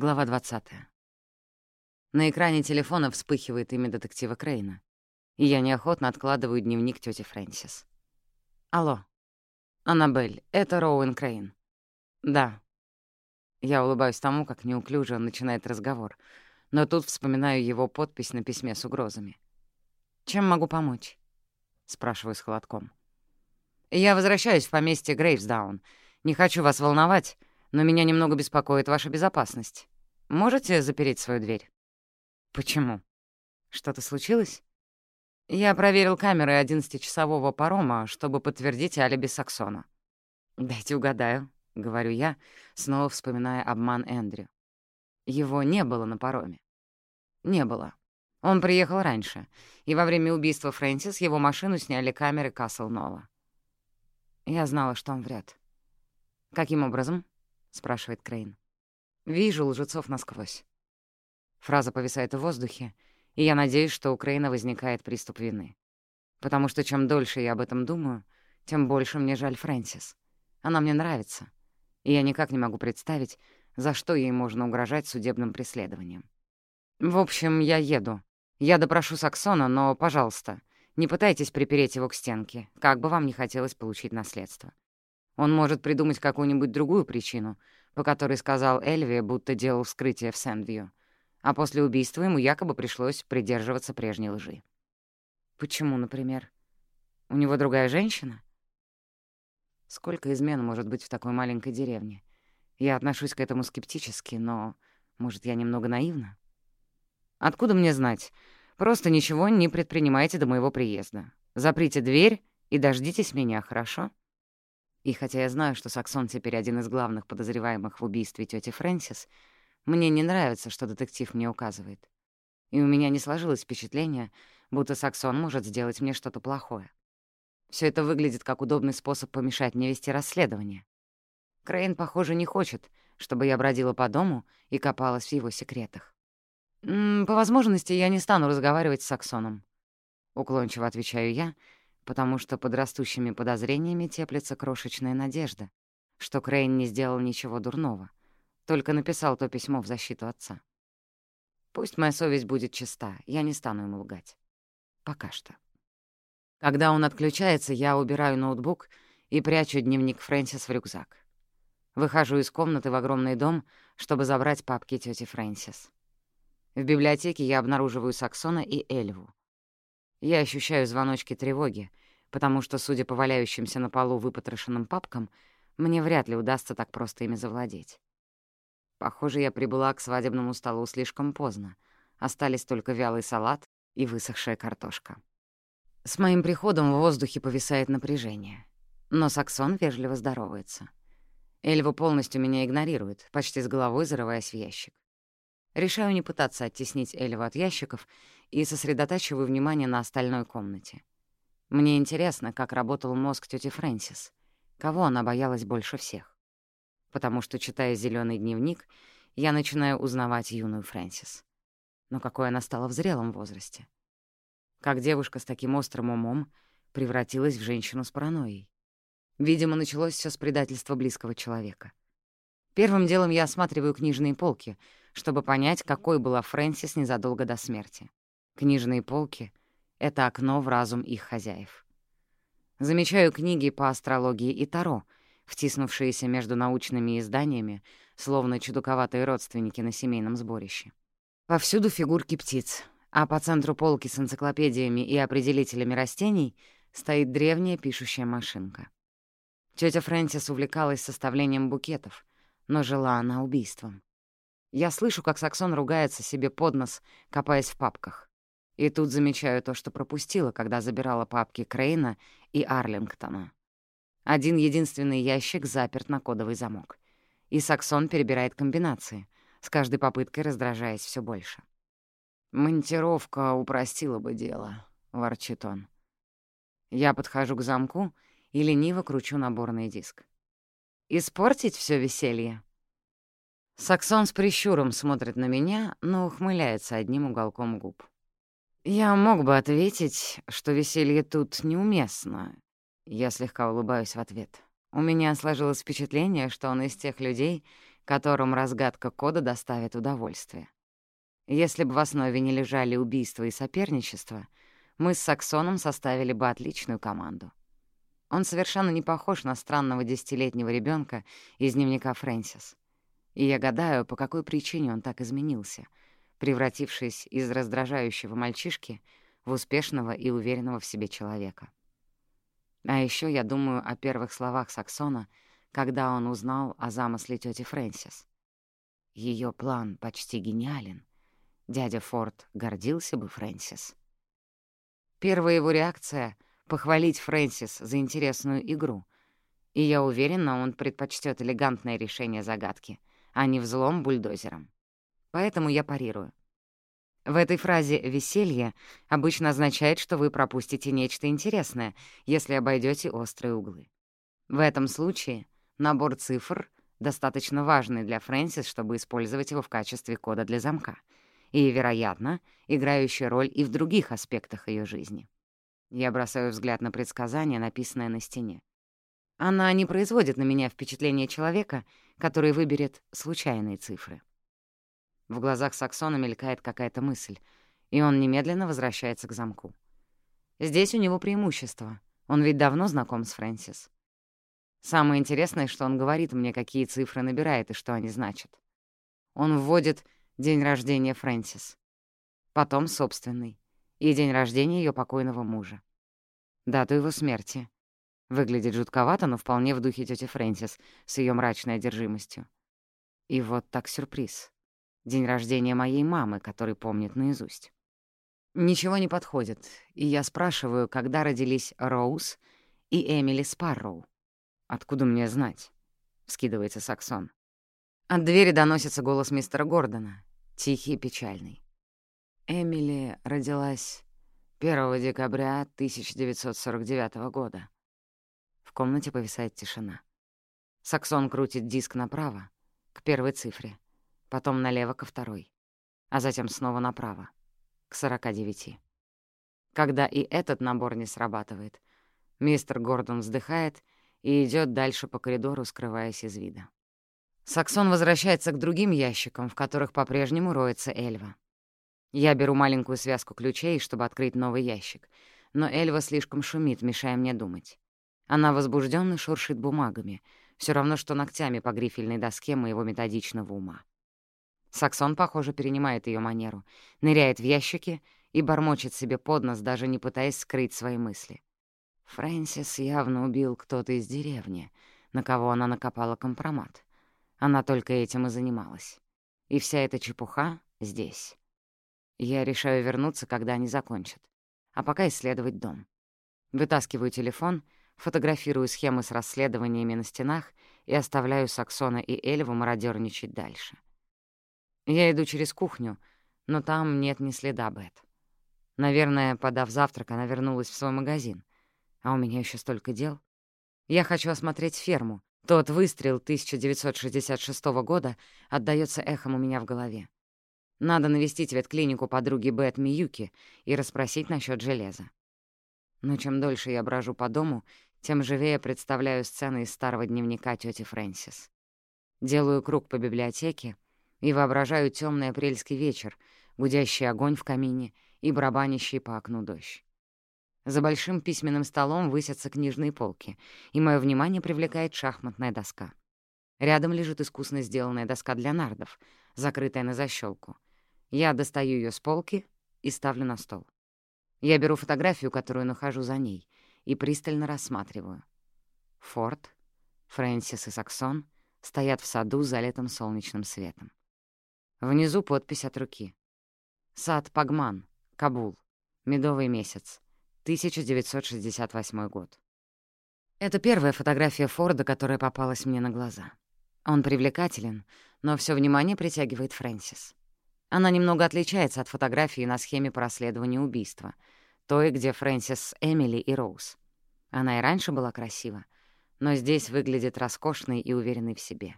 Глава 20. На экране телефона вспыхивает имя детектива Крейна, и я неохотно откладываю дневник тети Фрэнсис. «Алло. Аннабель, это Роуэн Крейн». «Да». Я улыбаюсь тому, как неуклюже он начинает разговор, но тут вспоминаю его подпись на письме с угрозами. «Чем могу помочь?» — спрашиваю с холодком. «Я возвращаюсь в поместье Грейвсдаун. Не хочу вас волновать, но меня немного беспокоит ваша безопасность. Можете запереть свою дверь?» «Почему? Что-то случилось?» «Я проверил камеры одиннадцатичасового парома, чтобы подтвердить алиби Саксона». «Дайте угадаю», — говорю я, снова вспоминая обман Эндрю. Его не было на пароме. Не было. Он приехал раньше, и во время убийства Фрэнсис его машину сняли камеры Касл Нова. Я знала, что он врет. «Каким образом?» — спрашивает Крейн. «Вижу лжецов насквозь». Фраза повисает в воздухе, и я надеюсь, что у Крейна возникает приступ вины. Потому что чем дольше я об этом думаю, тем больше мне жаль Фрэнсис. Она мне нравится, и я никак не могу представить, за что ей можно угрожать судебным преследованием. В общем, я еду. Я допрошу Саксона, но, пожалуйста, не пытайтесь припереть его к стенке, как бы вам не хотелось получить наследство. Он может придумать какую-нибудь другую причину, по которой сказал Эльве, будто делал вскрытие в Сэндвью, а после убийства ему якобы пришлось придерживаться прежней лжи. Почему, например? У него другая женщина? Сколько измен может быть в такой маленькой деревне? Я отношусь к этому скептически, но, может, я немного наивна? Откуда мне знать? Просто ничего не предпринимайте до моего приезда. Заприте дверь и дождитесь меня, хорошо? И хотя я знаю, что Саксон теперь один из главных подозреваемых в убийстве тети Фрэнсис, мне не нравится, что детектив мне указывает. И у меня не сложилось впечатление, будто Саксон может сделать мне что-то плохое. Все это выглядит как удобный способ помешать мне вести расследование. Крейн, похоже, не хочет, чтобы я бродила по дому и копалась в его секретах. «М -м, «По возможности я не стану разговаривать с Саксоном», — уклончиво отвечаю я, потому что под растущими подозрениями теплится крошечная надежда, что Крейн не сделал ничего дурного, только написал то письмо в защиту отца. Пусть моя совесть будет чиста, я не стану ему лгать. Пока что. Когда он отключается, я убираю ноутбук и прячу дневник Фрэнсис в рюкзак. Выхожу из комнаты в огромный дом, чтобы забрать папки тети Фрэнсис. В библиотеке я обнаруживаю Саксона и Эльву. Я ощущаю звоночки тревоги, потому что, судя по валяющимся на полу выпотрошенным папкам, мне вряд ли удастся так просто ими завладеть. Похоже, я прибыла к свадебному столу слишком поздно. Остались только вялый салат и высохшая картошка. С моим приходом в воздухе повисает напряжение. Но Саксон вежливо здоровается. Эльва полностью меня игнорирует, почти с головой зарываясь в ящик. Решаю не пытаться оттеснить Эльву от ящиков и сосредотачиваю внимание на остальной комнате. Мне интересно, как работал мозг тети Фрэнсис, кого она боялась больше всех. Потому что, читая зеленый дневник», я начинаю узнавать юную Фрэнсис. Но какой она стала в зрелом возрасте. Как девушка с таким острым умом превратилась в женщину с паранойей. Видимо, началось все с предательства близкого человека. Первым делом я осматриваю книжные полки, чтобы понять, какой была Фрэнсис незадолго до смерти. Книжные полки — это окно в разум их хозяев. Замечаю книги по астрологии и таро, втиснувшиеся между научными изданиями, словно чудаковатые родственники на семейном сборище. Повсюду фигурки птиц, а по центру полки с энциклопедиями и определителями растений стоит древняя пишущая машинка. Тётя Фрэнсис увлекалась составлением букетов, но жила она убийством. Я слышу, как Саксон ругается себе под нос, копаясь в папках. И тут замечаю то, что пропустила, когда забирала папки Крейна и Арлингтона. Один единственный ящик заперт на кодовый замок. И Саксон перебирает комбинации, с каждой попыткой раздражаясь все больше. «Монтировка упростила бы дело», — ворчит он. Я подхожу к замку и лениво кручу наборный диск. «Испортить все веселье?» Саксон с прищуром смотрит на меня, но ухмыляется одним уголком губ. Я мог бы ответить, что веселье тут неуместно. Я слегка улыбаюсь в ответ. У меня сложилось впечатление, что он из тех людей, которым разгадка кода доставит удовольствие. Если бы в основе не лежали убийства и соперничество, мы с Саксоном составили бы отличную команду. Он совершенно не похож на странного десятилетнего ребенка из дневника Фрэнсис. И я гадаю, по какой причине он так изменился, превратившись из раздражающего мальчишки в успешного и уверенного в себе человека. А еще я думаю о первых словах Саксона, когда он узнал о замысле тети Фрэнсис. Ее план почти гениален. Дядя Форд гордился бы Фрэнсис. Первая его реакция — похвалить Фрэнсис за интересную игру. И я уверена, он предпочтет элегантное решение загадки, а не взлом бульдозером. Поэтому я парирую. В этой фразе «веселье» обычно означает, что вы пропустите нечто интересное, если обойдете острые углы. В этом случае набор цифр достаточно важный для Фрэнсис, чтобы использовать его в качестве кода для замка — и, вероятно, играющая роль и в других аспектах ее жизни. Я бросаю взгляд на предсказание, написанное на стене. Она не производит на меня впечатление человека, который выберет случайные цифры. В глазах Саксона мелькает какая-то мысль, и он немедленно возвращается к замку. Здесь у него преимущество. Он ведь давно знаком с Фрэнсис. Самое интересное, что он говорит мне, какие цифры набирает и что они значат. Он вводит день рождения Фрэнсис. Потом собственный. И день рождения ее покойного мужа. Дату его смерти. Выглядит жутковато, но вполне в духе тети Фрэнсис с ее мрачной одержимостью. И вот так сюрприз. День рождения моей мамы, который помнит наизусть. Ничего не подходит, и я спрашиваю, когда родились Роуз и Эмили Спарроу. «Откуда мне знать?» — вскидывается Саксон. От двери доносится голос мистера Гордона, тихий и печальный. Эмили родилась 1 декабря 1949 года. В комнате повисает тишина. Саксон крутит диск направо, к первой цифре, потом налево ко второй, а затем снова направо, к 49. Когда и этот набор не срабатывает, мистер Гордон вздыхает и идет дальше по коридору, скрываясь из вида. Саксон возвращается к другим ящикам, в которых по-прежнему роется Эльва. Я беру маленькую связку ключей, чтобы открыть новый ящик, но Эльва слишком шумит, мешая мне думать. Она возбужденно шуршит бумагами, все равно, что ногтями по грифельной доске моего методичного ума. Саксон, похоже, перенимает ее манеру, ныряет в ящики и бормочет себе под нос, даже не пытаясь скрыть свои мысли. Фрэнсис явно убил кто-то из деревни, на кого она накопала компромат. Она только этим и занималась. И вся эта чепуха здесь. Я решаю вернуться, когда они закончат. А пока исследовать дом. Вытаскиваю телефон, фотографирую схемы с расследованиями на стенах и оставляю Саксона и Эльву мародёрничать дальше. Я иду через кухню, но там нет ни следа Бет. Наверное, подав завтрак, она вернулась в свой магазин. А у меня еще столько дел. Я хочу осмотреть ферму, тот выстрел 1966 года отдаётся эхом у меня в голове. Надо навестить ветклинику подруги Бет Миюки и расспросить насчёт железа. Но чем дольше я брожу по дому, тем живее представляю сцены из старого дневника тёти Фрэнсис. Делаю круг по библиотеке и воображаю тёмный апрельский вечер, гудящий огонь в камине и барабанящий по окну дождь. За большим письменным столом высятся книжные полки, и мое внимание привлекает шахматная доска. Рядом лежит искусно сделанная доска для нардов, закрытая на защелку. Я достаю ее с полки и ставлю на стол. Я беру фотографию, которую нахожу за ней, и пристально рассматриваю. Форд, Фрэнсис и Саксон стоят в саду, залитым солнечным светом. Внизу подпись от руки. Сад Пагман, Кабул, медовый месяц, 1968 год. Это первая фотография Форда, которая попалась мне на глаза. Он привлекателен, но все внимание притягивает Фрэнсис. Она немного отличается от фотографии на схеме по расследованию убийства, той, где Фрэнсис Эмили и Роуз. Она и раньше была красива, но здесь выглядит роскошной и уверенной в себе.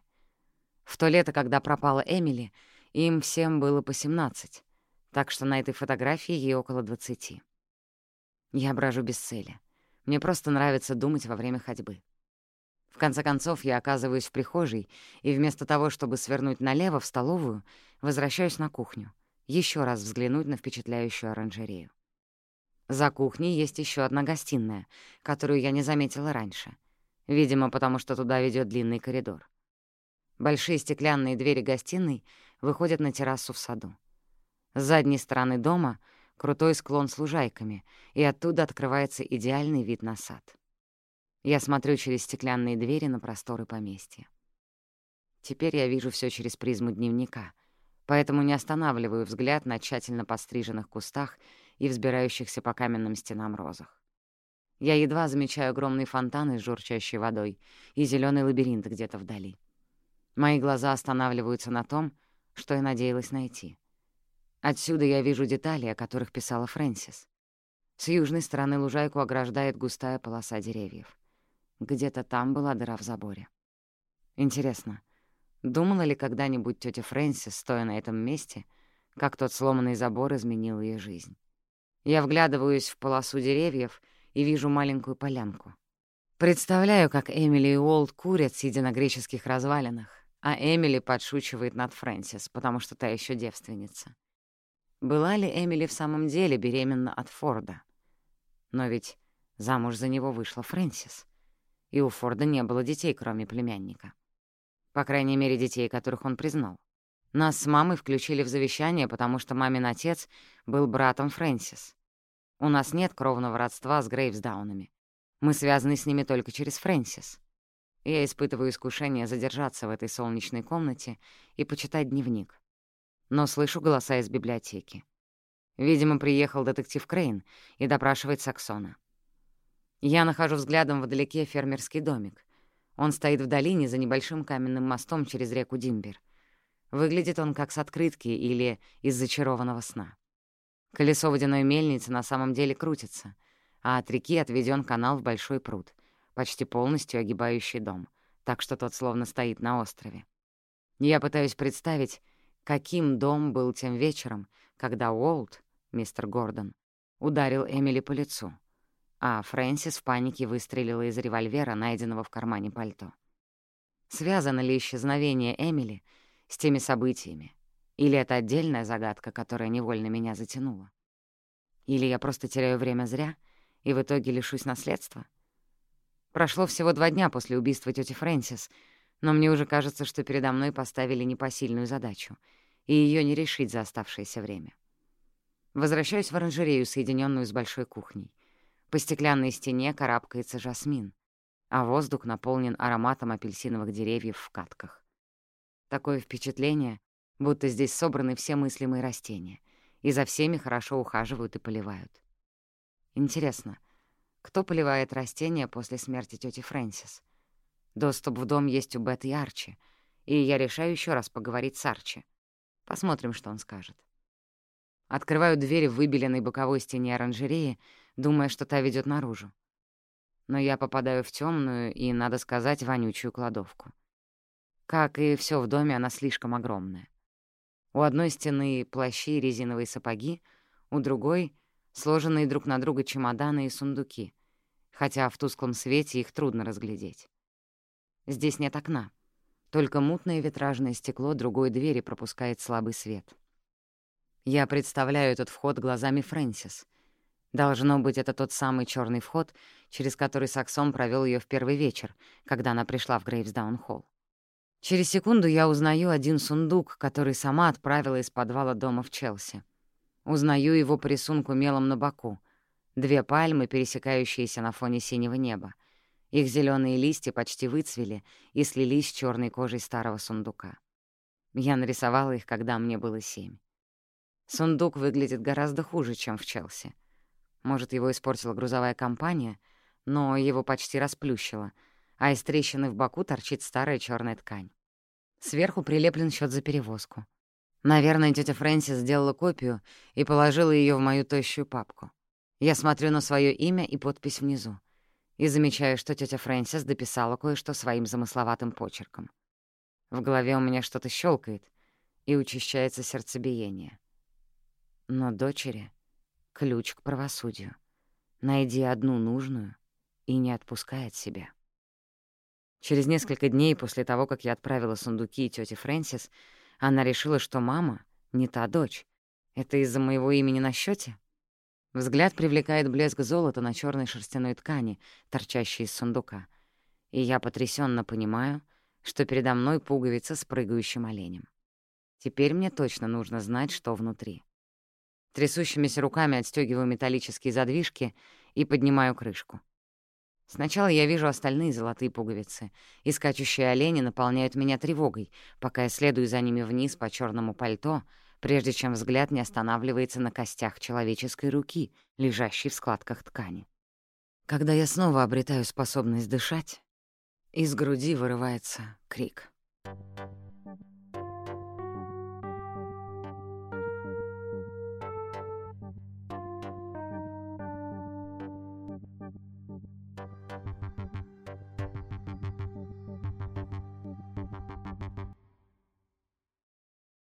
В то лето, когда пропала Эмили, им всем было по 17, так что на этой фотографии ей около 20. Я брожу без цели. Мне просто нравится думать во время ходьбы. В конце концов, я оказываюсь в прихожей, и вместо того, чтобы свернуть налево в столовую, возвращаюсь на кухню, еще раз взглянуть на впечатляющую оранжерею. За кухней есть еще одна гостиная, которую я не заметила раньше. Видимо, потому что туда ведет длинный коридор. Большие стеклянные двери гостиной выходят на террасу в саду. С задней стороны дома — крутой склон с лужайками, и оттуда открывается идеальный вид на сад. Я смотрю через стеклянные двери на просторы поместья. Теперь я вижу все через призму дневника, поэтому не останавливаю взгляд на тщательно подстриженных кустах и взбирающихся по каменным стенам розах. Я едва замечаю огромный фонтан из журчащей водой и зеленый лабиринт где-то вдали. Мои глаза останавливаются на том, что я надеялась найти. Отсюда я вижу детали, о которых писала Фрэнсис. С южной стороны лужайку ограждает густая полоса деревьев. Где-то там была дыра в заборе. Интересно, думала ли когда-нибудь тетя Фрэнсис, стоя на этом месте, как тот сломанный забор изменил ее жизнь? Я вглядываюсь в полосу деревьев и вижу маленькую полянку. Представляю, как Эмили и Уолт курят, сидя на греческих развалинах, а Эмили подшучивает над Фрэнсис, потому что та еще девственница. Была ли Эмили в самом деле беременна от Форда? Но ведь замуж за него вышла Фрэнсис, и у Форда не было детей, кроме племянника. По крайней мере, детей, которых он признал. Нас с мамой включили в завещание, потому что мамин отец был братом Фрэнсис. У нас нет кровного родства с Грейвсдаунами. Мы связаны с ними только через Фрэнсис. Я испытываю искушение задержаться в этой солнечной комнате и почитать дневник. Но слышу голоса из библиотеки. Видимо, приехал детектив Крейн и допрашивает Саксона. Я нахожу взглядом вдалеке фермерский домик. Он стоит в долине за небольшим каменным мостом через реку Димбер. Выглядит он как с открытки или из зачарованного сна. Колесо водяной мельницы на самом деле крутится, а от реки отведен канал в большой пруд, почти полностью огибающий дом, так что тот словно стоит на острове. Я пытаюсь представить, каким дом был тем вечером, когда Уолт, мистер Гордон, ударил Эмили по лицу, а Фрэнсис в панике выстрелила из револьвера, найденного в кармане пальто. Связано ли исчезновение Эмили с теми событиями, или это отдельная загадка, которая невольно меня затянула? Или я просто теряю время зря и в итоге лишусь наследства? Прошло всего два дня после убийства тети Фрэнсис, но мне уже кажется, что передо мной поставили непосильную задачу, и ее не решить за оставшееся время. Возвращаюсь в оранжерею, соединенную с большой кухней. По стеклянной стене карабкается жасмин, а воздух наполнен ароматом апельсиновых деревьев в катках. Такое впечатление, будто здесь собраны все мыслимые растения, и за всеми хорошо ухаживают и поливают. Интересно, кто поливает растения после смерти тети Фрэнсис? Доступ в дом есть у Бет и Арчи, и я решаю еще раз поговорить с Арчи. Посмотрим, что он скажет. Открываю дверь в выбеленной боковой стене оранжереи, думая, что та ведет наружу. Но я попадаю в темную и, надо сказать, вонючую кладовку. Как и все в доме, она слишком огромная. У одной стены плащи и резиновые сапоги, у другой — сложенные друг на друга чемоданы и сундуки, хотя в тусклом свете их трудно разглядеть. Здесь нет окна, только мутное витражное стекло другой двери пропускает слабый свет. Я представляю этот вход глазами Фрэнсис. Должно быть, это тот самый черный вход, через который Саксон провел ее в первый вечер, когда она пришла в Грейвсдаун-холл. Через секунду я узнаю один сундук, который сама отправила из подвала дома в Челси. Узнаю его по рисунку мелом на боку. Две пальмы, пересекающиеся на фоне синего неба. Их зеленые листья почти выцвели и слились с черной кожей старого сундука. Я нарисовала их, когда мне было семь. Сундук выглядит гораздо хуже, чем в Челси. Может, его испортила грузовая компания, но его почти расплющило — а из трещины в боку торчит старая черная ткань. Сверху прилеплен счет за перевозку. Наверное, тетя Фрэнсис сделала копию и положила ее в мою тощую папку. Я смотрю на свое имя и подпись внизу и замечаю, что тетя Фрэнсис дописала кое-что своим замысловатым почерком. В голове у меня что-то щелкает, и учащается сердцебиение. Но дочери — ключ к правосудию. Найди одну нужную и не отпускай от себя. Через несколько дней после того, как я отправила сундуки тете Фрэнсис, она решила, что мама не та дочь. Это из-за моего имени на счете? Взгляд привлекает блеск золота на черной шерстяной ткани, торчащей из сундука. И я потрясенно понимаю, что передо мной пуговица с прыгающим оленем. Теперь мне точно нужно знать, что внутри. Трясущимися руками отстегиваю металлические задвижки и поднимаю крышку. Сначала я вижу остальные золотые пуговицы, и скачущие олени наполняют меня тревогой, пока я следую за ними вниз по черному пальто, прежде чем взгляд не останавливается на костях человеческой руки, лежащей в складках ткани. Когда я снова обретаю способность дышать, из груди вырывается крик. Thank you.